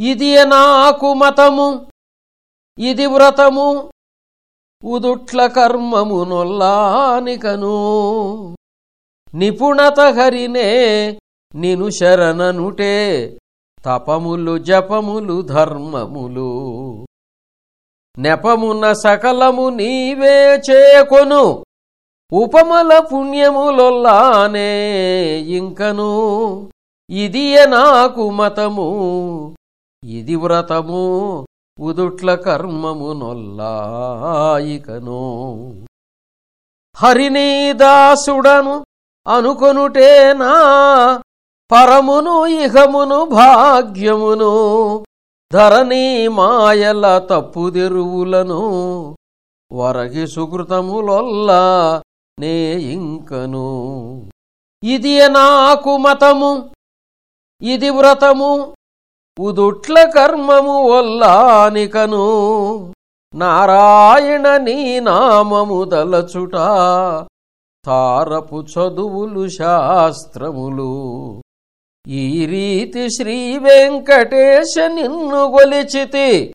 ఇది నాకు మతము ఇది వ్రతము ఉదుట్ల కర్మము నొల్లానికను. నిపుణత హరినే నిను శరణనుటే తపములు జపములు ధర్మములు. నెపమున సకలము నీవే చేకొను ఉపమల పుణ్యములొల్లానే ఇంకను. ఇదియ నాకు మతము ఇది వ్రతము ఉదుట్ల కర్మము నొల్లాయికను హరినీ దాసుడను అనుకొనుటేనా పరమును ఇహమును భాగ్యమును ధరణీ మాయల తప్పుదిరువులను వరగి సుకృతములొల్లా నే ఇంకను. ఇది నాకు మతము ఇది వ్రతము ఉదుట్ల కర్మము వల్లానికను నారాయణ నీ నామము దలచుట. తారపు చదువులు శాస్త్రములు. ఈ రీతి శ్రీ వెంకటేశ నిన్ను గొలిచితి.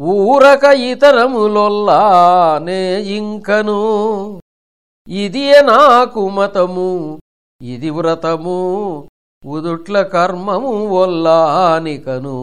ఊరక ఇతరములొల్లానే ఇంకను. ఇది నాకు మతము ఇది వ్రతము. ఉదుట్ల కర్మము వల్లానికను.